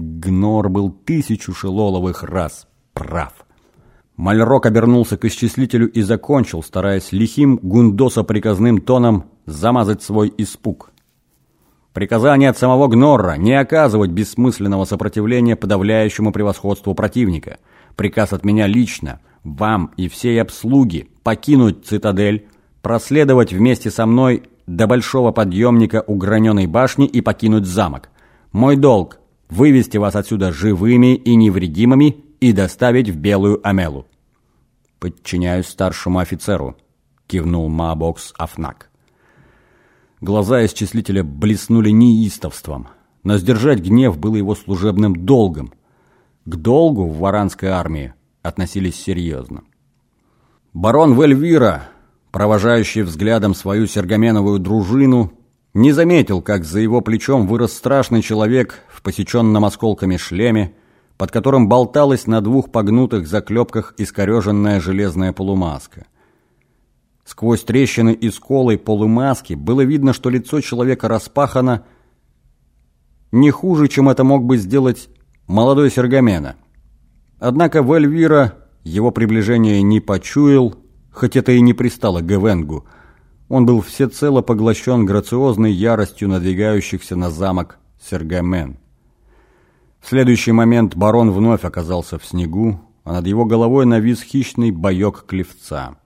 Гнор был тысячу шелоловых раз прав. Мальрок обернулся к исчислителю и закончил, стараясь лихим гундосо-приказным тоном замазать свой испуг. Приказание от самого Гнорра не оказывать бессмысленного сопротивления подавляющему превосходству противника. Приказ от меня лично, вам и всей обслуги покинуть цитадель, проследовать вместе со мной до большого подъемника у граненой башни и покинуть замок. Мой долг – вывести вас отсюда живыми и невредимыми и доставить в Белую Амелу. «Подчиняюсь старшему офицеру», – кивнул Маабокс Афнак. Глаза исчислителя блеснули неистовством, но сдержать гнев было его служебным долгом. К долгу в варанской армии относились серьезно. Барон Вельвира, провожающий взглядом свою сергаменовую дружину, не заметил, как за его плечом вырос страшный человек в посеченном осколками шлеме, под которым болталась на двух погнутых заклепках искореженная железная полумаска. Сквозь трещины и сколы полумаски было видно, что лицо человека распахано не хуже, чем это мог бы сделать молодой Сергамена. Однако Вельвира его приближение не почуял, хоть это и не пристало Гевенгу. Он был всецело поглощен грациозной яростью надвигающихся на замок Сергамен. В следующий момент барон вновь оказался в снегу, а над его головой навис хищный боек клевца.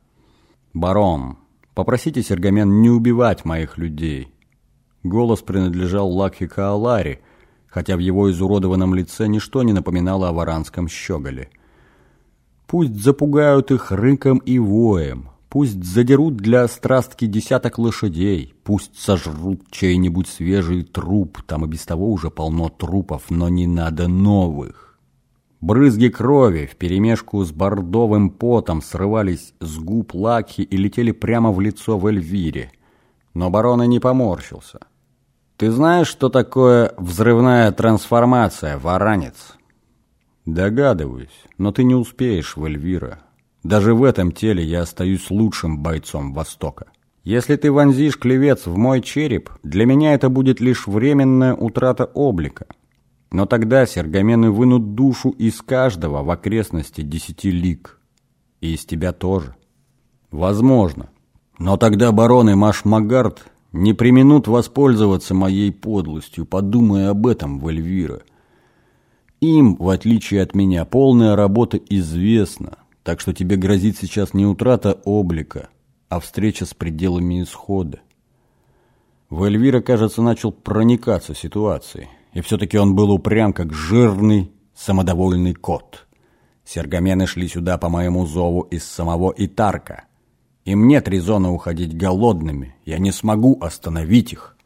«Барон, попросите Сергамен не убивать моих людей». Голос принадлежал Лакхи Каалари, хотя в его изуродованном лице ничто не напоминало о варанском щеголе. «Пусть запугают их рыком и воем, Пусть задерут для страстки десяток лошадей, пусть сожрут чей-нибудь свежий труп, там и без того уже полно трупов, но не надо новых. Брызги крови вперемешку с бордовым потом срывались с губ Лаки и летели прямо в лицо в Эльвире. Но барон и не поморщился. «Ты знаешь, что такое взрывная трансформация, варанец?» «Догадываюсь, но ты не успеешь в Эльвира. Даже в этом теле я остаюсь лучшим бойцом Востока. Если ты вонзишь клевец в мой череп, для меня это будет лишь временная утрата облика. Но тогда сергамены вынут душу из каждого в окрестности десяти лиг. И из тебя тоже. Возможно. Но тогда бароны Машмагард не применут воспользоваться моей подлостью, подумая об этом в Эльвира. Им, в отличие от меня, полная работа известна, так что тебе грозит сейчас не утрата облика, а встреча с пределами исхода. Вельвира, кажется, начал проникаться ситуацией, и все-таки он был упрям, как жирный, самодовольный кот. Сергамены шли сюда по моему зову из самого Итарка. Им нет резона уходить голодными, я не смогу остановить их.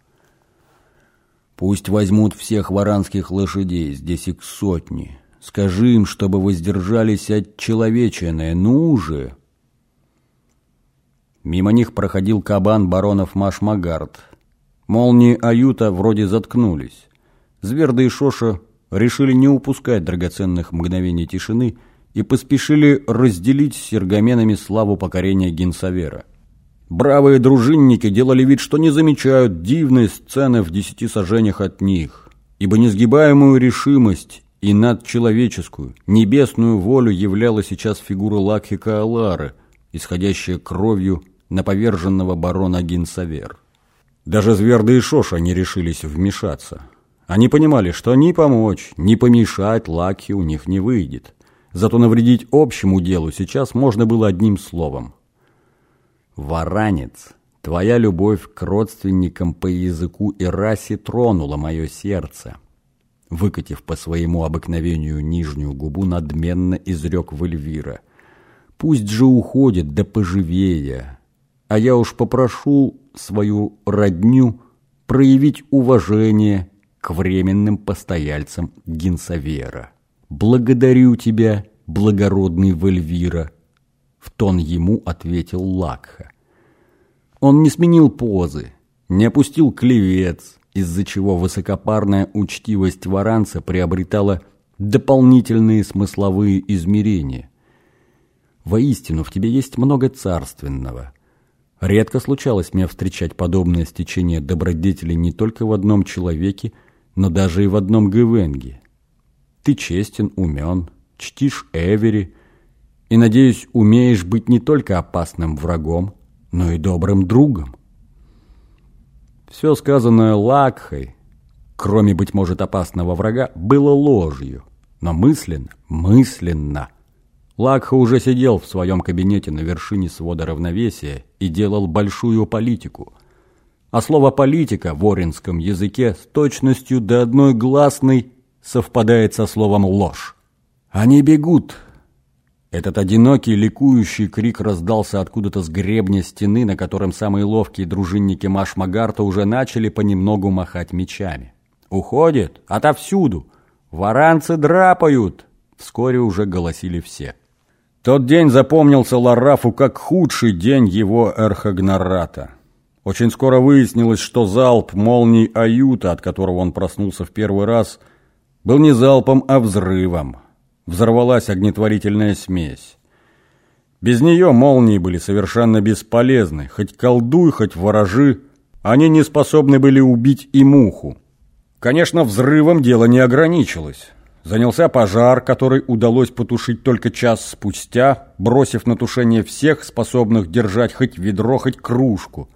Пусть возьмут всех варанских лошадей, здесь их сотни, Скажи им, чтобы воздержались от человечения. Ну же!» Мимо них проходил кабан баронов Машмагард. Молнии Аюта вроде заткнулись. Зверда и Шоша решили не упускать драгоценных мгновений тишины и поспешили разделить с сергаменами славу покорения Генсавера. Бравые дружинники делали вид, что не замечают дивной сцены в десяти сажениях от них, ибо несгибаемую решимость и надчеловеческую, небесную волю являла сейчас фигура Лакхика Алары, исходящая кровью на поверженного барона Гинсавер. Даже Зверда и Шоша не решились вмешаться. Они понимали, что ни помочь, ни помешать Лакхи у них не выйдет. Зато навредить общему делу сейчас можно было одним словом. «Варанец, твоя любовь к родственникам по языку и расе тронула мое сердце». Выкатив по своему обыкновению нижнюю губу, надменно изрек Вельвира. «Пусть же уходит, да поживее, а я уж попрошу свою родню проявить уважение к временным постояльцам Генсавера. Благодарю тебя, благородный Вельвира!» В тон ему ответил Лакха. Он не сменил позы, не опустил клевец, из-за чего высокопарная учтивость варанца приобретала дополнительные смысловые измерения. Воистину, в тебе есть много царственного. Редко случалось мне встречать подобное стечение добродетелей не только в одном человеке, но даже и в одном Гевенге. Ты честен, умен, чтишь Эвери и, надеюсь, умеешь быть не только опасным врагом, но и добрым другом. Все сказанное Лакхой, кроме, быть может, опасного врага, было ложью, но мысленно, мысленно. Лакха уже сидел в своем кабинете на вершине свода равновесия и делал большую политику. А слово «политика» в оринском языке с точностью до одной гласной совпадает со словом «ложь». Они бегут, этот одинокий ликующий крик раздался откуда-то с гребня стены, на котором самые ловкие дружинники Машмагарта уже начали понемногу махать мечами. «Уходит! Отовсюду! Варанцы драпают!» Вскоре уже голосили все. Тот день запомнился Ларафу как худший день его эрхагнарата. Очень скоро выяснилось, что залп молний Аюта, от которого он проснулся в первый раз, был не залпом, а взрывом взорвалась огнетворительная смесь. Без нее молнии были совершенно бесполезны. Хоть колдуй, хоть ворожи, они не способны были убить и муху. Конечно, взрывом дело не ограничилось. Занялся пожар, который удалось потушить только час спустя, бросив на тушение всех, способных держать хоть ведро, хоть кружку.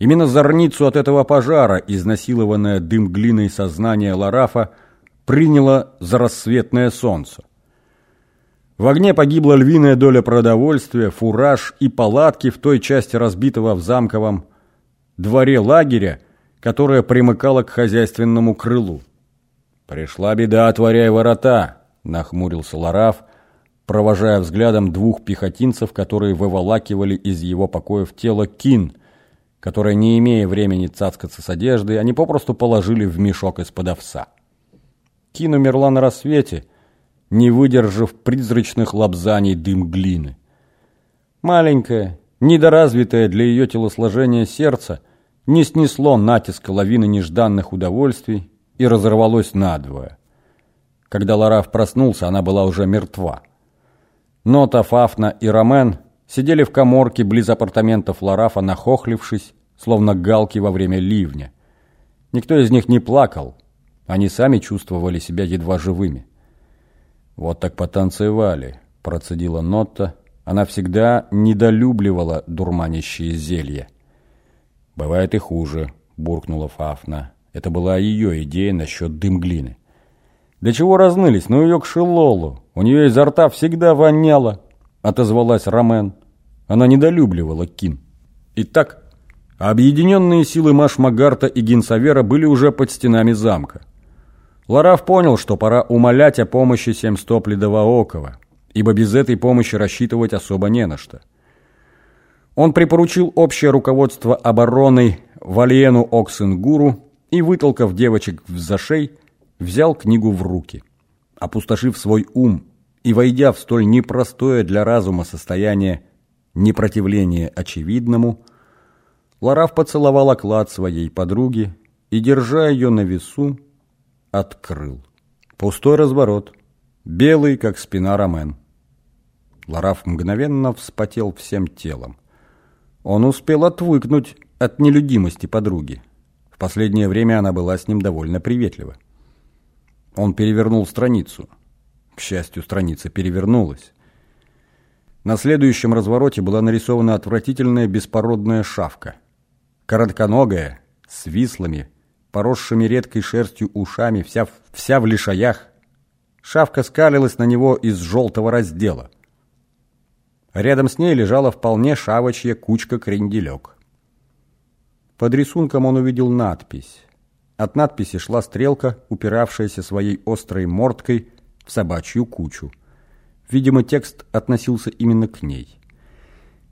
Именно зорницу от этого пожара, изнасилованное дым глиной сознание Ларафа, приняло за рассветное солнце. В огне погибла львиная доля продовольствия, фураж и палатки в той части разбитого в замковом дворе лагеря, которая примыкала к хозяйственному крылу. «Пришла беда, отворяй ворота!» – нахмурился Лараф, провожая взглядом двух пехотинцев, которые выволакивали из его покоев тело Кин, которое, не имея времени цацкаться с одеждой, они попросту положили в мешок из-под овса. Кин умерла на рассвете, не выдержав призрачных лобзаний дым глины. Маленькое, недоразвитое для ее телосложения сердце не снесло натиска лавины нежданных удовольствий и разорвалось надвое. Когда Лараф проснулся, она была уже мертва. Нота, Фафна и Ромен сидели в коморке близ апартаментов Ларафа, нахохлившись, словно галки во время ливня. Никто из них не плакал, они сами чувствовали себя едва живыми. «Вот так потанцевали», – процедила Нотта. Она всегда недолюбливала дурманящие зелья. «Бывает и хуже», – буркнула Фафна. Это была ее идея насчет дымглины. «Да чего разнылись? Ну ее к Шилолу. У нее изо рта всегда воняло», – отозвалась Ромен. Она недолюбливала Кин. Итак, объединенные силы Машмагарта и Гинсавера были уже под стенами замка. Лараф понял, что пора умолять о помощи Семстоп Ледовоокова, ибо без этой помощи рассчитывать особо не на что. Он припоручил общее руководство обороной Вальену Оксенгуру и, вытолкав девочек в зашей, взял книгу в руки. Опустошив свой ум и войдя в столь непростое для разума состояние непротивления очевидному, Лараф поцеловал оклад своей подруги и, держа ее на весу, открыл. Пустой разворот, белый, как спина Ромен. Лараф мгновенно вспотел всем телом. Он успел отвыкнуть от нелюдимости подруги. В последнее время она была с ним довольно приветлива. Он перевернул страницу. К счастью, страница перевернулась. На следующем развороте была нарисована отвратительная беспородная шавка. Коротконогая, с вислыми, поросшими редкой шерстью ушами, вся, вся в лишаях. Шавка скалилась на него из желтого раздела. Рядом с ней лежала вполне шавочья кучка-кренделек. Под рисунком он увидел надпись. От надписи шла стрелка, упиравшаяся своей острой мордкой в собачью кучу. Видимо, текст относился именно к ней.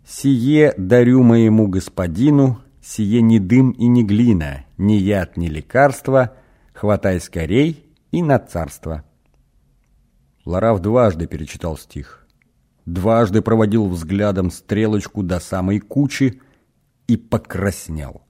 «Сие дарю моему господину, сие не дым и не глина, ни яд, ни лекарство, хватай скорей и на царство. Лараф дважды перечитал стих, дважды проводил взглядом стрелочку до самой кучи и покраснел.